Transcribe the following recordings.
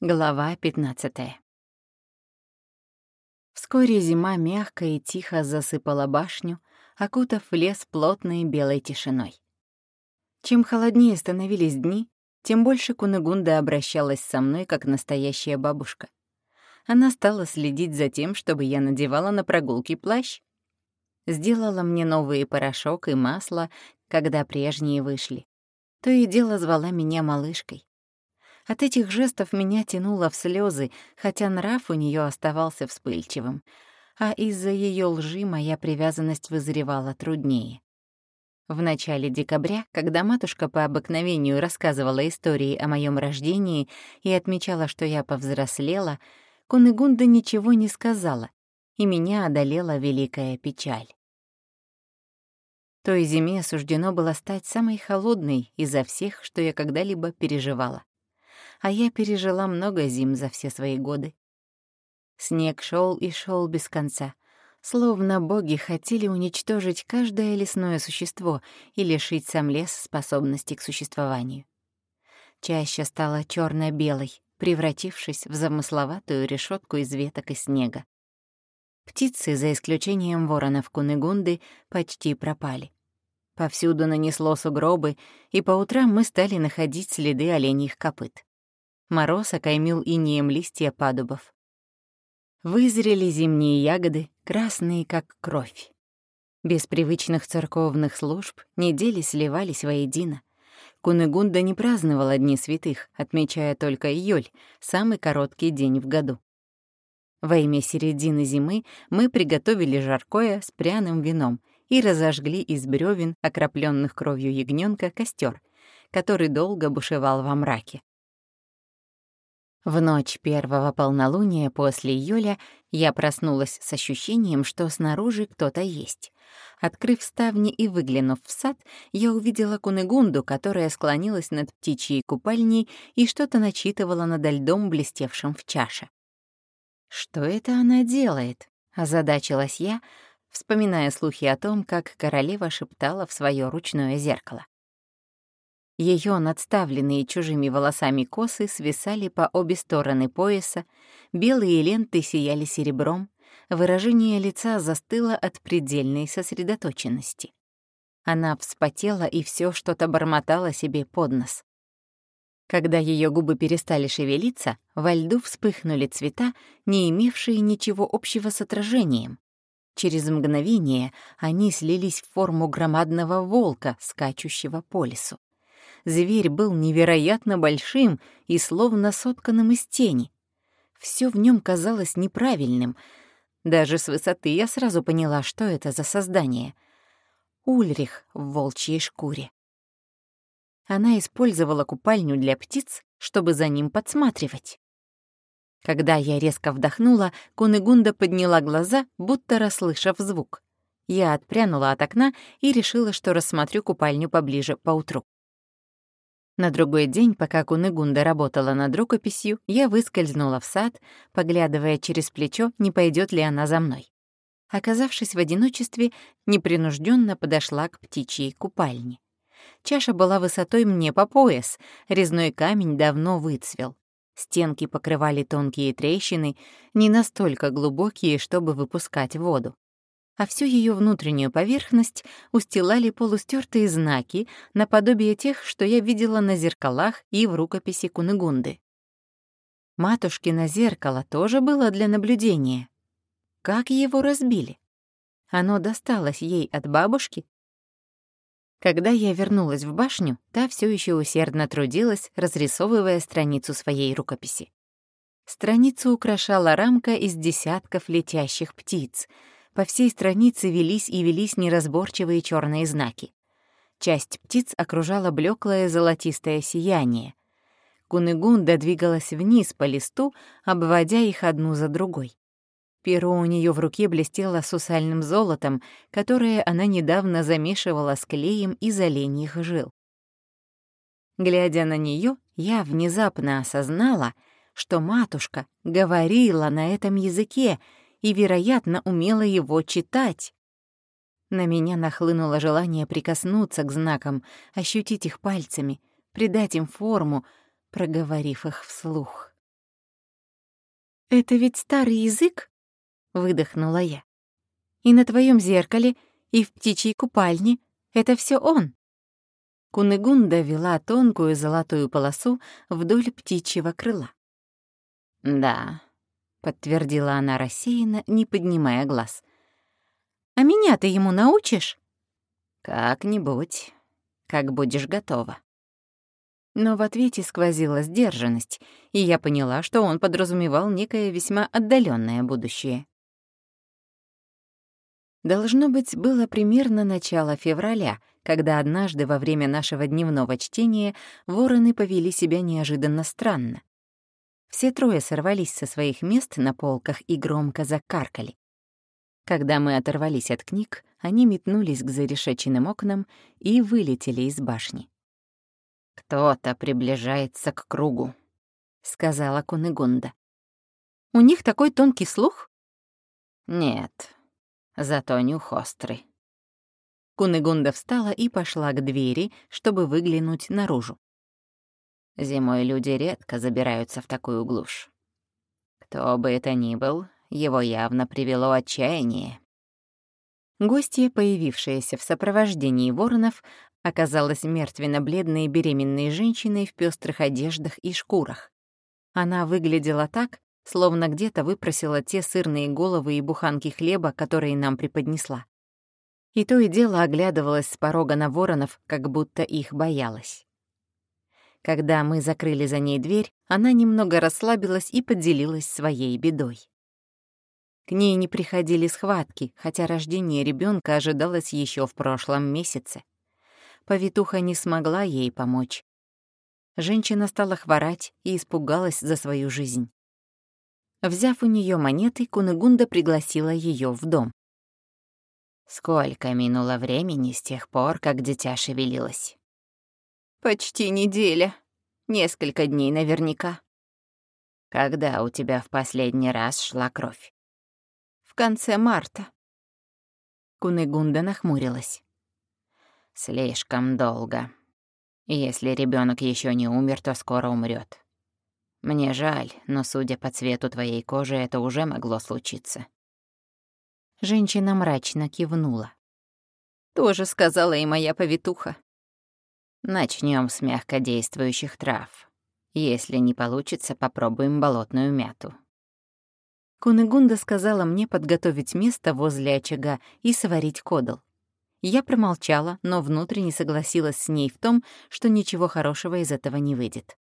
Глава 15 Вскоре зима мягко и тихо засыпала башню, окутав лес плотной белой тишиной. Чем холоднее становились дни, тем больше Кунегунда обращалась со мной как настоящая бабушка. Она стала следить за тем, чтобы я надевала на прогулки плащ. Сделала мне новые порошок и масло, когда прежние вышли. То и дело звала меня малышкой. От этих жестов меня тянуло в слезы, хотя нрав у нее оставался вспыльчивым, а из-за ее лжи моя привязанность вызревала труднее. В начале декабря, когда матушка по обыкновению рассказывала истории о моем рождении и отмечала, что я повзрослела, Кунегунда ничего не сказала, и меня одолела великая печаль. Той зиме суждено было стать самой холодной изо всех, что я когда-либо переживала а я пережила много зим за все свои годы. Снег шел и шел без конца, словно боги хотели уничтожить каждое лесное существо и лишить сам лес способности к существованию. Чаще стала черно белой превратившись в замысловатую решетку из веток и снега. Птицы, за исключением воронов Кунегунды, почти пропали. Повсюду нанесло сугробы, и по утрам мы стали находить следы оленьих копыт. Мороз окаймил инеем листья падубов. Вызрели зимние ягоды, красные, как кровь. Без привычных церковных служб недели сливались воедино. Кунегунда не праздновала Дни Святых, отмечая только июль, самый короткий день в году. Во имя середины зимы мы приготовили жаркое с пряным вином и разожгли из бревен, окропленных кровью ягненка, костер, который долго бушевал во мраке. В ночь первого полнолуния после июля я проснулась с ощущением, что снаружи кто-то есть. Открыв ставни и выглянув в сад, я увидела Кунегунду, которая склонилась над птичьей купальней и что-то начитывала над льдом, блестевшим в чаше. «Что это она делает?» — озадачилась я, вспоминая слухи о том, как королева шептала в свое ручное зеркало. Ее надставленные чужими волосами косы свисали по обе стороны пояса, белые ленты сияли серебром, выражение лица застыло от предельной сосредоточенности. Она вспотела и все что-то бормотала себе под нос. Когда ее губы перестали шевелиться, во льду вспыхнули цвета, не имевшие ничего общего с отражением. Через мгновение они слились в форму громадного волка, скачущего по лесу. Зверь был невероятно большим и словно сотканным из тени. Все в нем казалось неправильным. Даже с высоты я сразу поняла, что это за создание. Ульрих в волчьей шкуре. Она использовала купальню для птиц, чтобы за ним подсматривать. Когда я резко вдохнула, Кунегунда подняла глаза, будто расслышав звук. Я отпрянула от окна и решила, что рассмотрю купальню поближе поутру. На другой день, пока Кунегунда работала над рукописью, я выскользнула в сад, поглядывая через плечо, не пойдет ли она за мной. Оказавшись в одиночестве, непринужденно подошла к птичьей купальне. Чаша была высотой мне по пояс, резной камень давно выцвел. Стенки покрывали тонкие трещины, не настолько глубокие, чтобы выпускать воду а всю ее внутреннюю поверхность устилали полустертые знаки, наподобие тех, что я видела на зеркалах и в рукописи Кунегунды. Матушкино зеркало тоже было для наблюдения. Как его разбили? Оно досталось ей от бабушки? Когда я вернулась в башню, та все еще усердно трудилась, разрисовывая страницу своей рукописи. Страницу украшала рамка из десятков летящих птиц — по всей странице велись и велись неразборчивые черные знаки. Часть птиц окружала блеклое золотистое сияние. Кунегунда двигалась вниз по листу, обводя их одну за другой. Перо у нее в руке блестело сусальным золотом, которое она недавно замешивала с клеем из оленьих жил. Глядя на нее, я внезапно осознала, что матушка говорила на этом языке, и, вероятно, умела его читать. На меня нахлынуло желание прикоснуться к знакам, ощутить их пальцами, придать им форму, проговорив их вслух. «Это ведь старый язык?» — выдохнула я. «И на твоем зеркале, и в птичьей купальне — это все он». Кунегунда вела тонкую золотую полосу вдоль птичьего крыла. «Да», — подтвердила она рассеянно, не поднимая глаз. «А меня ты ему научишь?» «Как-нибудь, как будешь готова». Но в ответе сквозила сдержанность, и я поняла, что он подразумевал некое весьма отдаленное будущее. Должно быть, было примерно начало февраля, когда однажды во время нашего дневного чтения вороны повели себя неожиданно странно. Все трое сорвались со своих мест на полках и громко закаркали. Когда мы оторвались от книг, они метнулись к зарешеченным окнам и вылетели из башни. «Кто-то приближается к кругу», — сказала Кунегунда. «У них такой тонкий слух?» «Нет, зато нюх острый». Кунегунда встала и пошла к двери, чтобы выглянуть наружу. Зимой люди редко забираются в такую глушь. Кто бы это ни был, его явно привело отчаяние. Гостья, появившаяся в сопровождении воронов, оказалась мертвенно-бледной беременной женщиной в пестрых одеждах и шкурах. Она выглядела так, словно где-то выпросила те сырные головы и буханки хлеба, которые нам преподнесла. И то и дело оглядывалась с порога на воронов, как будто их боялась. Когда мы закрыли за ней дверь, она немного расслабилась и поделилась своей бедой. К ней не приходили схватки, хотя рождение ребенка ожидалось еще в прошлом месяце повитуха не смогла ей помочь. Женщина стала хворать и испугалась за свою жизнь. Взяв у нее монеты, Кунегунда пригласила ее в дом. Сколько минуло времени с тех пор, как дитя шевелилось? Почти неделя. Несколько дней наверняка. Когда у тебя в последний раз шла кровь? В конце марта. Кунегунда нахмурилась. Слишком долго. Если ребенок еще не умер, то скоро умрет. Мне жаль, но, судя по цвету твоей кожи, это уже могло случиться. Женщина мрачно кивнула. Тоже сказала и моя повитуха. Начнем с мягкодействующих трав. Если не получится, попробуем болотную мяту. Кунегунда сказала мне подготовить место возле очага и сварить кодал. Я промолчала, но внутренне согласилась с ней в том, что ничего хорошего из этого не выйдет.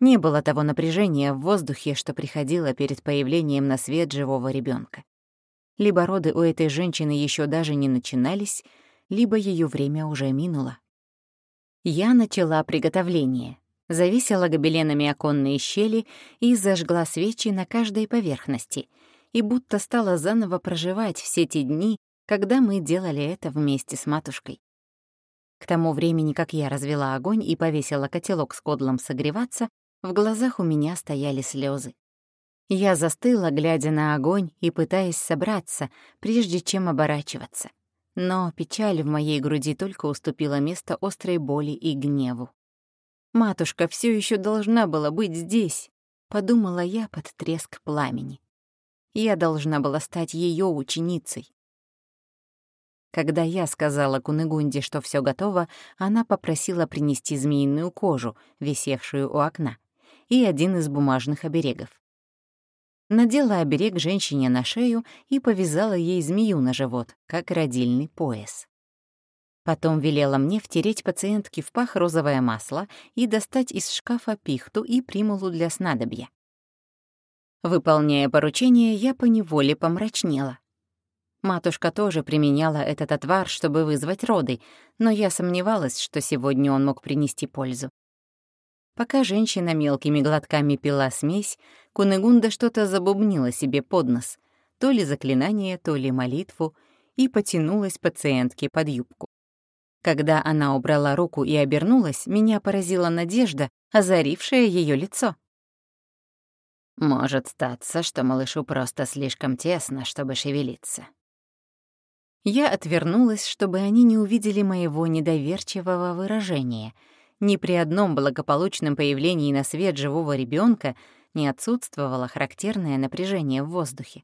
Не было того напряжения в воздухе, что приходило перед появлением на свет живого ребенка. Либо роды у этой женщины еще даже не начинались, либо ее время уже минуло. Я начала приготовление, завесила гобеленами оконные щели и зажгла свечи на каждой поверхности, и будто стала заново проживать все те дни, когда мы делали это вместе с матушкой. К тому времени, как я развела огонь и повесила котелок с кодлом согреваться, в глазах у меня стояли слезы. Я застыла, глядя на огонь и пытаясь собраться, прежде чем оборачиваться. Но печаль в моей груди только уступила место острой боли и гневу. «Матушка все еще должна была быть здесь», — подумала я под треск пламени. Я должна была стать ее ученицей. Когда я сказала Кунегунде, что все готово, она попросила принести змеиную кожу, висевшую у окна, и один из бумажных оберегов. Надела оберег женщине на шею и повязала ей змею на живот, как родильный пояс. Потом велела мне втереть пациентке в пах розовое масло и достать из шкафа пихту и примулу для снадобья. Выполняя поручение, я поневоле помрачнела. Матушка тоже применяла этот отвар, чтобы вызвать роды, но я сомневалась, что сегодня он мог принести пользу. Пока женщина мелкими глотками пила смесь, Кунегунда что-то забубнила себе под нос, то ли заклинание, то ли молитву, и потянулась пациентке под юбку. Когда она убрала руку и обернулась, меня поразила надежда, озарившая ее лицо. «Может статься, что малышу просто слишком тесно, чтобы шевелиться», я отвернулась, чтобы они не увидели моего недоверчивого выражения. Ни при одном благополучном появлении на свет живого ребенка не отсутствовало характерное напряжение в воздухе.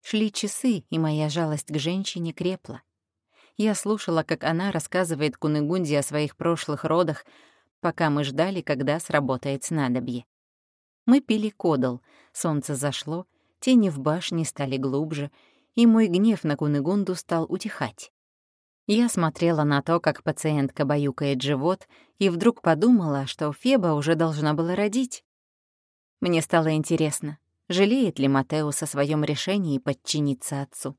Шли часы, и моя жалость к женщине крепла. Я слушала, как она рассказывает Кунегунде о своих прошлых родах, пока мы ждали, когда сработает снадобье. Мы пили кодал, солнце зашло, тени в башне стали глубже, и мой гнев на Кунегунду стал утихать. Я смотрела на то, как пациентка баюкает живот, и вдруг подумала, что Феба уже должна была родить. Мне стало интересно, жалеет ли Матеус о своем решении подчиниться отцу.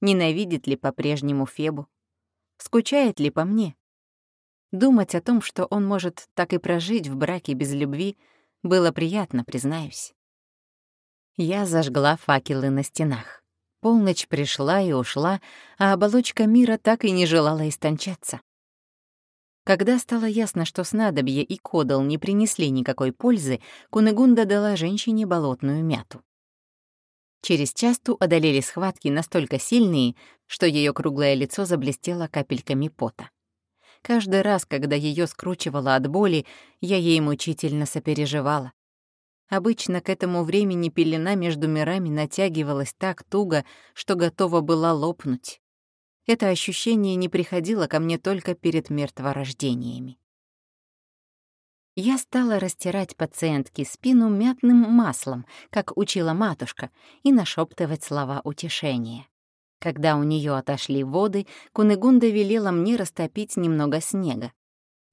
Ненавидит ли по-прежнему Фебу? Скучает ли по мне? Думать о том, что он может так и прожить в браке без любви, было приятно, признаюсь. Я зажгла факелы на стенах. Полночь пришла и ушла, а оболочка мира так и не желала истончаться. Когда стало ясно, что снадобье и кодал не принесли никакой пользы, Кунегунда дала женщине болотную мяту. Через часту одолели схватки настолько сильные, что ее круглое лицо заблестело капельками пота. Каждый раз, когда ее скручивало от боли, я ей мучительно сопереживала. Обычно к этому времени пелена между мирами натягивалась так туго, что готова была лопнуть. Это ощущение не приходило ко мне только перед мертворождениями. Я стала растирать пациентке спину мятным маслом, как учила матушка, и нашептывать слова утешения. Когда у нее отошли воды, Кунегунда велела мне растопить немного снега.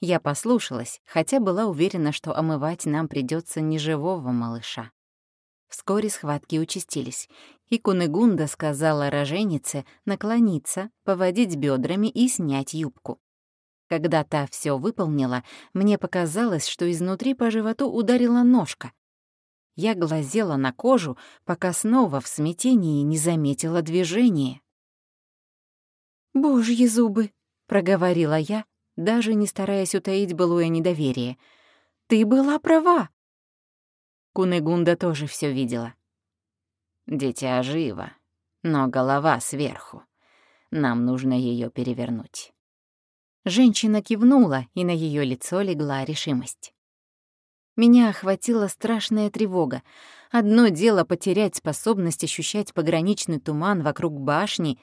Я послушалась, хотя была уверена, что омывать нам придется неживого малыша. Вскоре схватки участились, и Кунегунда сказала роженице наклониться, поводить бедрами и снять юбку. Когда та все выполнила, мне показалось, что изнутри по животу ударила ножка. Я глазела на кожу, пока снова в смятении не заметила движения. «Божьи зубы!» — проговорила я, даже не стараясь утаить былое недоверие. «Ты была права!» Кунегунда тоже все видела. «Дитя живо, но голова сверху. Нам нужно ее перевернуть». Женщина кивнула, и на ее лицо легла решимость. Меня охватила страшная тревога. Одно дело потерять способность ощущать пограничный туман вокруг башни,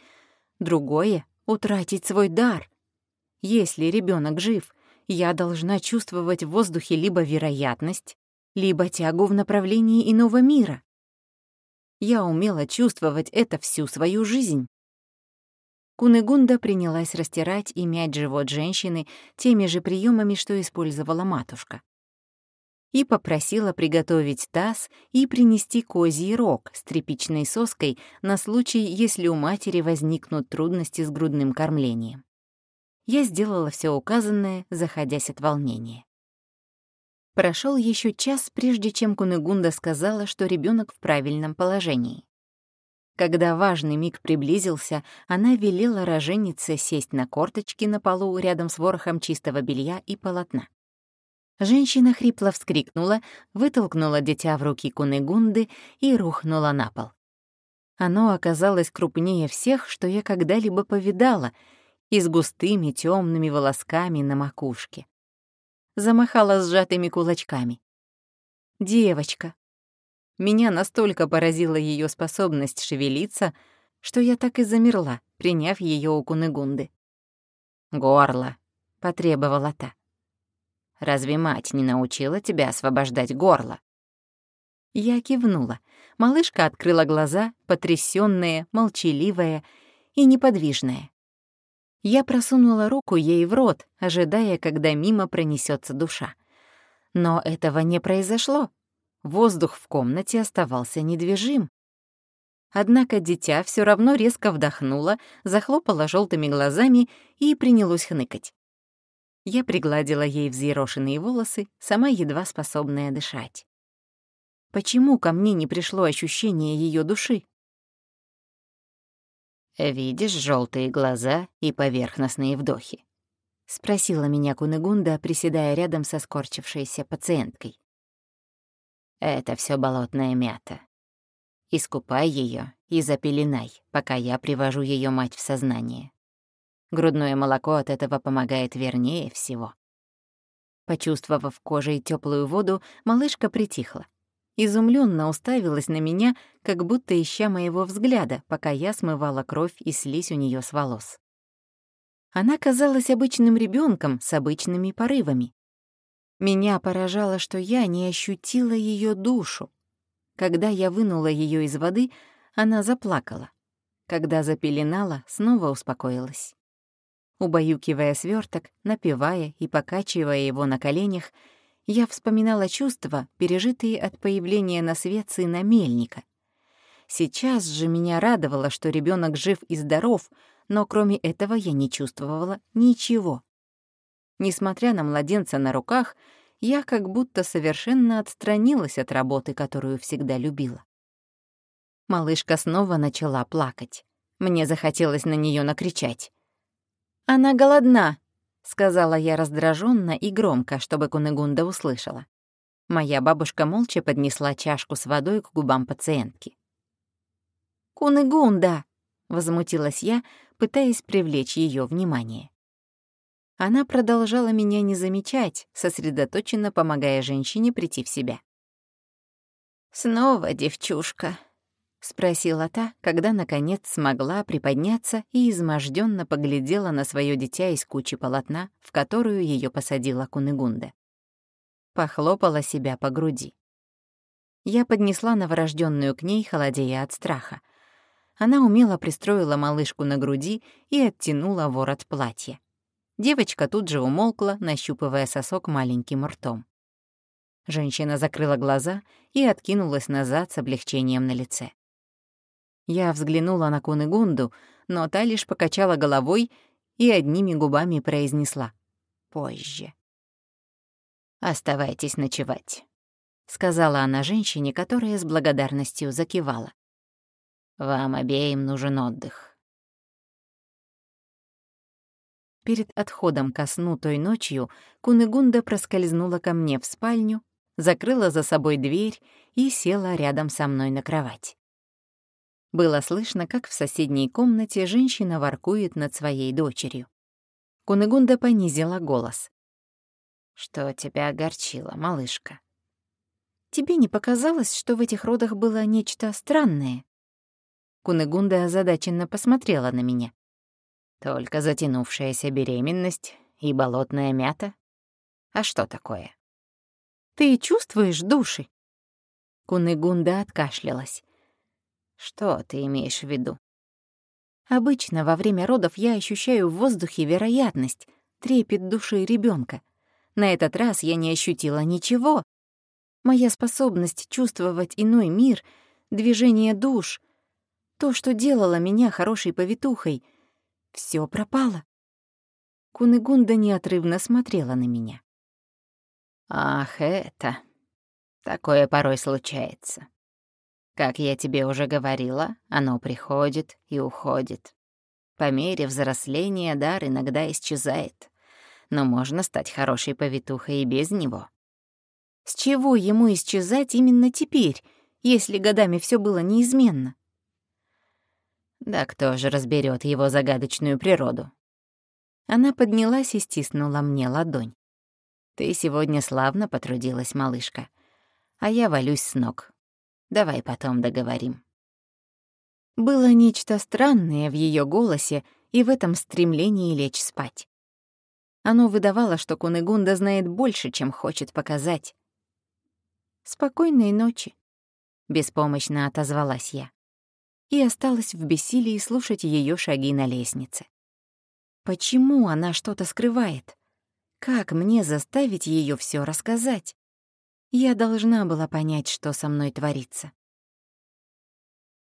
другое — утратить свой дар — если ребенок жив, я должна чувствовать в воздухе либо вероятность, либо тягу в направлении иного мира. Я умела чувствовать это всю свою жизнь. Кунегунда принялась растирать и мять живот женщины теми же приемами, что использовала матушка. И попросила приготовить таз и принести козий рог с тряпичной соской на случай, если у матери возникнут трудности с грудным кормлением я сделала все указанное, заходясь от волнения. Прошел еще час, прежде чем Кунегунда сказала, что ребенок в правильном положении. Когда важный миг приблизился, она велела роженице сесть на корточки на полу рядом с ворохом чистого белья и полотна. Женщина хрипло вскрикнула, вытолкнула дитя в руки Кунегунды и рухнула на пол. Оно оказалось крупнее всех, что я когда-либо повидала — и с густыми темными волосками на макушке. Замахала сжатыми кулачками. Девочка. Меня настолько поразила ее способность шевелиться, что я так и замерла, приняв ее у Кунегунды. «Горло», — потребовала та. «Разве мать не научила тебя освобождать горло?» Я кивнула. Малышка открыла глаза, потрясённая, молчаливая и неподвижная. Я просунула руку ей в рот, ожидая, когда мимо пронесется душа. Но этого не произошло. Воздух в комнате оставался недвижим. Однако дитя все равно резко вдохнуло, захлопало желтыми глазами и принялось хныкать. Я пригладила ей взъерошенные волосы, сама едва способная дышать. Почему ко мне не пришло ощущение ее души? «Видишь желтые глаза и поверхностные вдохи?» — спросила меня Кунегунда, приседая рядом со скорчившейся пациенткой. «Это все болотная мята. Искупай ее и запеленай, пока я привожу ее мать в сознание. Грудное молоко от этого помогает вернее всего». Почувствовав кожей теплую воду, малышка притихла. Изумленно уставилась на меня, как будто ища моего взгляда, пока я смывала кровь и слизь у нее с волос. Она казалась обычным ребенком с обычными порывами. Меня поражало, что я не ощутила ее душу. Когда я вынула ее из воды, она заплакала. Когда запеленала, снова успокоилась. Убаюкивая сверток, напевая и покачивая его на коленях, я вспоминала чувства, пережитые от появления на свет сына Мельника. Сейчас же меня радовало, что ребенок жив и здоров, но кроме этого я не чувствовала ничего. Несмотря на младенца на руках, я как будто совершенно отстранилась от работы, которую всегда любила. Малышка снова начала плакать. Мне захотелось на нее накричать. «Она голодна!» — сказала я раздраженно и громко, чтобы Кунегунда услышала. Моя бабушка молча поднесла чашку с водой к губам пациентки. «Кунегунда!» — возмутилась я, пытаясь привлечь ее внимание. Она продолжала меня не замечать, сосредоточенно помогая женщине прийти в себя. «Снова девчушка», — спросила та, когда, наконец, смогла приподняться и изможденно поглядела на свое дитя из кучи полотна, в которую ее посадила Кунигунда. Похлопала себя по груди. Я поднесла новорожденную к ней, холодея от страха. Она умело пристроила малышку на груди и оттянула ворот платья. Девочка тут же умолкла, нащупывая сосок маленьким ртом. Женщина закрыла глаза и откинулась назад с облегчением на лице. Я взглянула на Кунигунду, но та лишь покачала головой и одними губами произнесла «позже». «Оставайтесь ночевать», — сказала она женщине, которая с благодарностью закивала. «Вам обеим нужен отдых». Перед отходом ко сну той ночью Кунигунда проскользнула ко мне в спальню, закрыла за собой дверь и села рядом со мной на кровать. Было слышно, как в соседней комнате женщина воркует над своей дочерью. Кунигунда понизила голос. «Что тебя огорчило, малышка?» «Тебе не показалось, что в этих родах было нечто странное?» Кунигунда озадаченно посмотрела на меня. Только затянувшаяся беременность и болотная мята? А что такое? Ты чувствуешь души? Кунигунда откашлялась. Что ты имеешь в виду? Обычно во время родов я ощущаю в воздухе вероятность, трепет души ребенка. На этот раз я не ощутила ничего. Моя способность чувствовать иной мир, движение душ, то, что делало меня хорошей повитухой — все пропало. Кунигунда неотрывно смотрела на меня. «Ах, это... Такое порой случается. Как я тебе уже говорила, оно приходит и уходит. По мере взросления дар иногда исчезает, но можно стать хорошей повитухой и без него. С чего ему исчезать именно теперь, если годами все было неизменно? Да кто же разберет его загадочную природу? Она поднялась и стиснула мне ладонь. Ты сегодня славно потрудилась, малышка. А я валюсь с ног. Давай потом договорим. Было нечто странное в ее голосе и в этом стремлении лечь спать. Оно выдавало, что Кунегунда знает больше, чем хочет показать. «Спокойной ночи», — беспомощно отозвалась я и осталась в бессилии слушать ее шаги на лестнице. Почему она что-то скрывает? Как мне заставить ее все рассказать? Я должна была понять, что со мной творится.